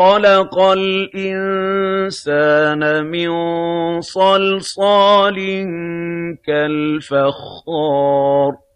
خَلَقَ الْإِنسَانَ مِن صَلْصَالٍ كَالْفَخَّارِ.